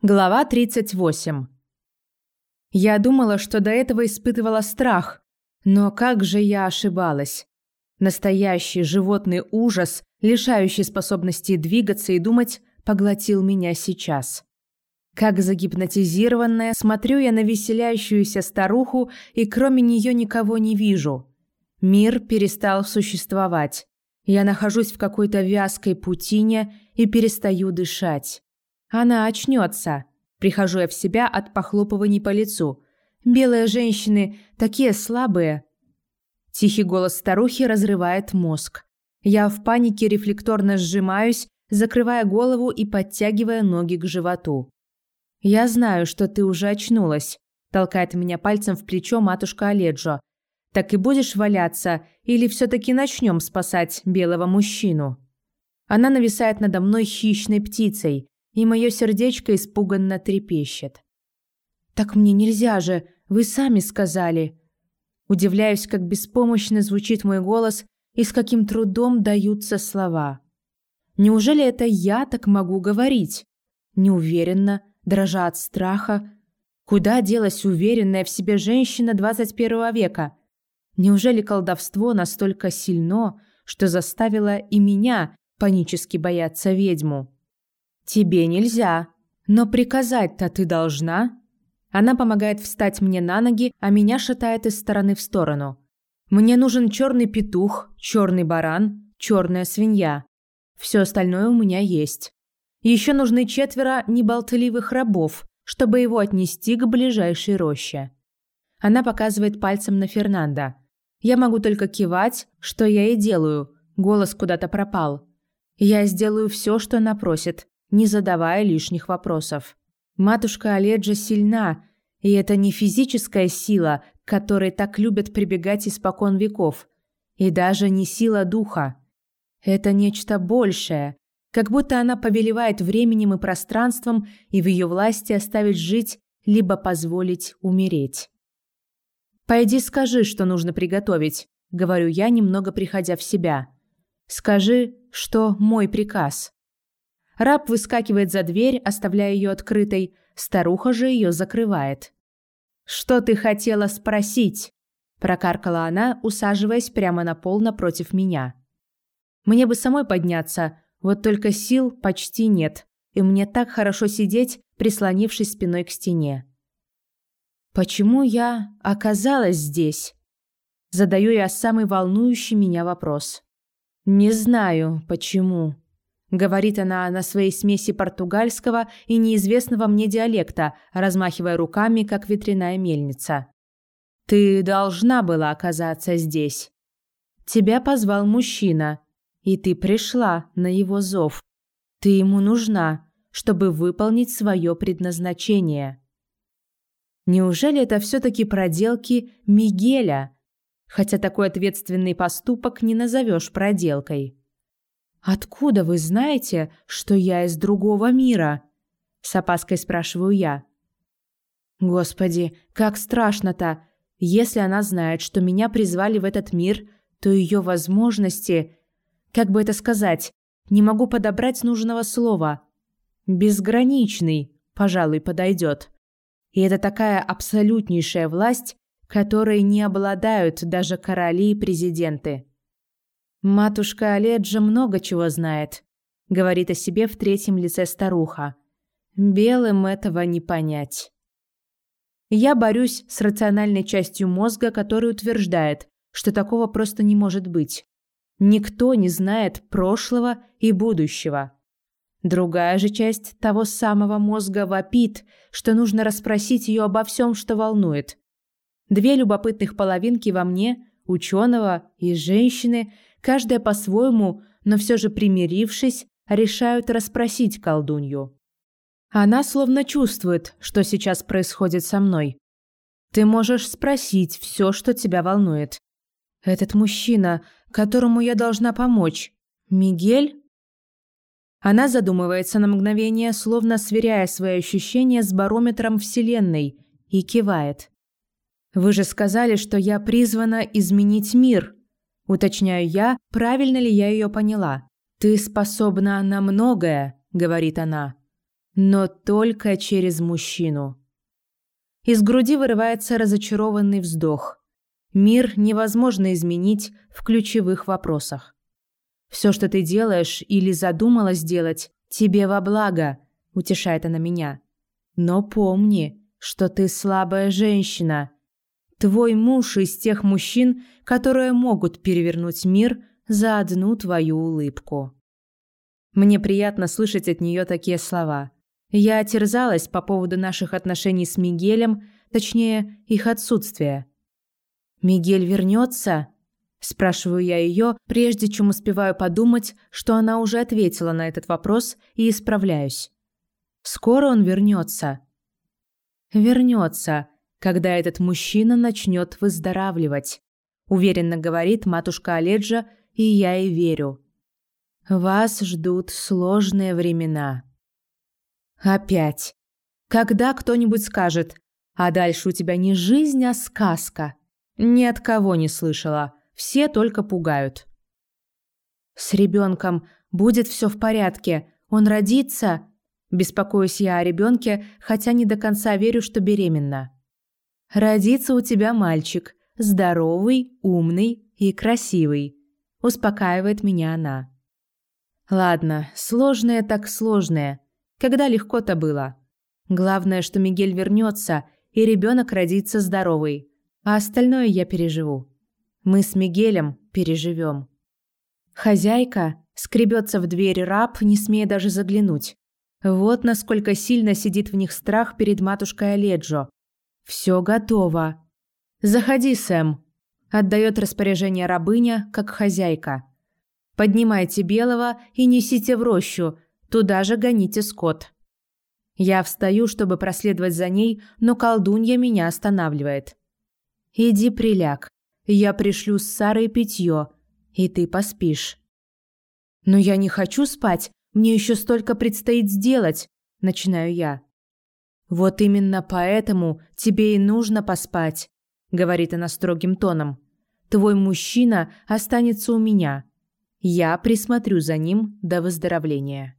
Глава 38. Я думала, что до этого испытывала страх, но как же я ошибалась. Настоящий животный ужас, лишающий способности двигаться и думать, поглотил меня сейчас. Как загипнотизированная, смотрю я на веселящуюся старуху и кроме нее никого не вижу. Мир перестал существовать. Я нахожусь в какой-то вязкой путине и перестаю дышать. Она очнется. Прихожу я в себя от похлопываний по лицу. Белые женщины такие слабые. Тихий голос старухи разрывает мозг. Я в панике рефлекторно сжимаюсь, закрывая голову и подтягивая ноги к животу. «Я знаю, что ты уже очнулась», – толкает меня пальцем в плечо матушка Оледжо. «Так и будешь валяться, или все-таки начнем спасать белого мужчину?» Она нависает надо мной хищной птицей и мое сердечко испуганно трепещет. «Так мне нельзя же, вы сами сказали». Удивляюсь, как беспомощно звучит мой голос и с каким трудом даются слова. Неужели это я так могу говорить? Неуверенно, дрожа от страха. Куда делась уверенная в себе женщина 21 века? Неужели колдовство настолько сильно, что заставило и меня панически бояться ведьму? «Тебе нельзя. Но приказать-то ты должна». Она помогает встать мне на ноги, а меня шатает из стороны в сторону. Мне нужен черный петух, черный баран, черная свинья. Все остальное у меня есть. Еще нужны четверо неболтливых рабов, чтобы его отнести к ближайшей роще. Она показывает пальцем на Фернанда. Я могу только кивать, что я и делаю. Голос куда-то пропал. Я сделаю все, что она просит не задавая лишних вопросов. Матушка Оледжа сильна, и это не физическая сила, к которой так любят прибегать испокон веков, и даже не сила духа. Это нечто большее, как будто она повелевает временем и пространством, и в ее власти оставить жить, либо позволить умереть. «Пойди скажи, что нужно приготовить», — говорю я, немного приходя в себя. «Скажи, что мой приказ». Раб выскакивает за дверь, оставляя ее открытой, старуха же ее закрывает. «Что ты хотела спросить?» – прокаркала она, усаживаясь прямо на пол напротив меня. «Мне бы самой подняться, вот только сил почти нет, и мне так хорошо сидеть, прислонившись спиной к стене». «Почему я оказалась здесь?» Задаю я самый волнующий меня вопрос. «Не знаю, почему», Говорит она на своей смеси португальского и неизвестного мне диалекта, размахивая руками, как ветряная мельница. «Ты должна была оказаться здесь. Тебя позвал мужчина, и ты пришла на его зов. Ты ему нужна, чтобы выполнить свое предназначение». Неужели это все-таки проделки Мигеля? Хотя такой ответственный поступок не назовешь проделкой. «Откуда вы знаете, что я из другого мира?» С опаской спрашиваю я. «Господи, как страшно-то! Если она знает, что меня призвали в этот мир, то ее возможности... Как бы это сказать? Не могу подобрать нужного слова. Безграничный, пожалуй, подойдет. И это такая абсолютнейшая власть, которой не обладают даже короли и президенты. «Матушка Оледжа много чего знает», — говорит о себе в третьем лице старуха. «Белым этого не понять». Я борюсь с рациональной частью мозга, которая утверждает, что такого просто не может быть. Никто не знает прошлого и будущего. Другая же часть того самого мозга вопит, что нужно расспросить ее обо всем, что волнует. Две любопытных половинки во мне, ученого и женщины – каждая по-своему, но все же примирившись, решают расспросить колдунью. Она словно чувствует, что сейчас происходит со мной. Ты можешь спросить все, что тебя волнует. Этот мужчина, которому я должна помочь, Мигель? Она задумывается на мгновение, словно сверяя свои ощущения с барометром Вселенной, и кивает. «Вы же сказали, что я призвана изменить мир», Уточняю я, правильно ли я ее поняла. «Ты способна на многое», — говорит она. но только через мужчину. Из груди вырывается разочарованный вздох. Мир невозможно изменить в ключевых вопросах. Все, что ты делаешь или задумала сделать, тебе во благо, утешает она меня. Но помни, что ты слабая женщина. Твой муж из тех мужчин, которые могут перевернуть мир за одну твою улыбку. Мне приятно слышать от нее такие слова. Я терзалась по поводу наших отношений с Мигелем, точнее, их отсутствия. «Мигель вернется?» Спрашиваю я ее, прежде чем успеваю подумать, что она уже ответила на этот вопрос и исправляюсь. Скоро он вернется. Вернется, когда этот мужчина начнет выздоравливать, уверенно говорит матушка Оледжа, и я ей верю. Вас ждут сложные времена. Опять. Когда кто-нибудь скажет, а дальше у тебя не жизнь, а сказка. Ни от кого не слышала. Все только пугают. С ребенком будет все в порядке. Он родится. Беспокоюсь я о ребенке, хотя не до конца верю, что беременна. Родится у тебя мальчик. Здоровый, умный и красивый. Успокаивает меня она. Ладно, сложное так сложное. Когда легко-то было. Главное, что Мигель вернется, и ребенок родится здоровый. А остальное я переживу. Мы с Мигелем переживем. Хозяйка скребется в дверь раб, не смея даже заглянуть. Вот насколько сильно сидит в них страх перед матушкой Оледжо. Все готово. Заходи, Сэм. Отдает распоряжение рабыня, как хозяйка. Поднимайте белого и несите в рощу, туда же гоните скот. Я встаю, чтобы проследовать за ней, но колдунья меня останавливает. Иди приляг. Я пришлю с Сарой питье, и ты поспишь. Но я не хочу спать, мне еще столько предстоит сделать, начинаю я. Вот именно поэтому тебе и нужно поспать, говорит она строгим тоном. Твой мужчина останется у меня. Я присмотрю за ним до выздоровления.